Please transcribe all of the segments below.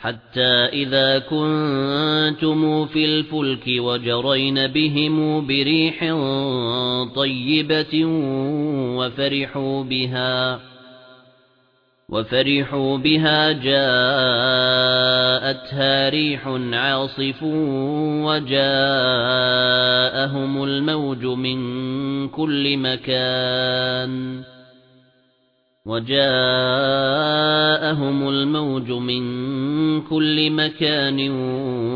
حَتَّى إِذَا كُنتُمْ فِي الْفُلْكِ وَجَرَيْنَ بِهِمْ بِرِيحٍ طَيِّبَةٍ وَفَرِحُوا بِهَا وَفَرِحُوا بِهَا جَاءَتْهَا رِيحٌ عَاصِفٌ وَجَاءَهُمُ الْمَوْجُ مِنْ كُلِّ مَكَانٍ وَجَاءَهُمُ الْمَوْجُ مِنْ مَكَانٍ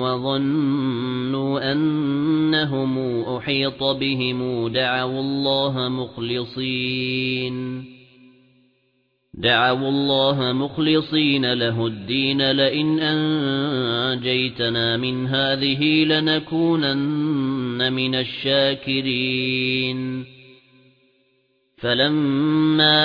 وَظَنُّوا أَنَّهُمْ أُحِيطَ بِهِمْ دَعَوُا اللَّهَ مُخْلِصِينَ. دَعَوُا اللَّهَ مُخْلِصِينَ لَهُ الدِّينَ لَئِنْ أَنْجَيْتَنَا مِنْ هَذِهِ لَنَكُونَنَّ مِنَ الشَّاكِرِينَ. فَلَمَّا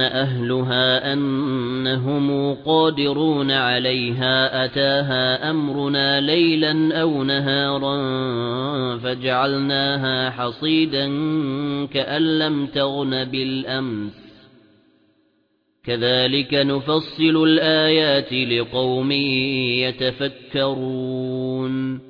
أَهْلُهَا أَنَّهُمْ قَادِرُونَ عَلَيْهَا أَتَاهَا أَمْرُنَا لَيْلًا أَوْ نَهَارًا فَجَعَلْنَاهَا حَصِيدًا كَأَن لَّمْ تَغْنَ بِالْأَمْسِ. كَذَلِكَ نُفَصِّلُ الْآيَاتِ لِقَوْمٍ يَتَفَكَّرُونَ.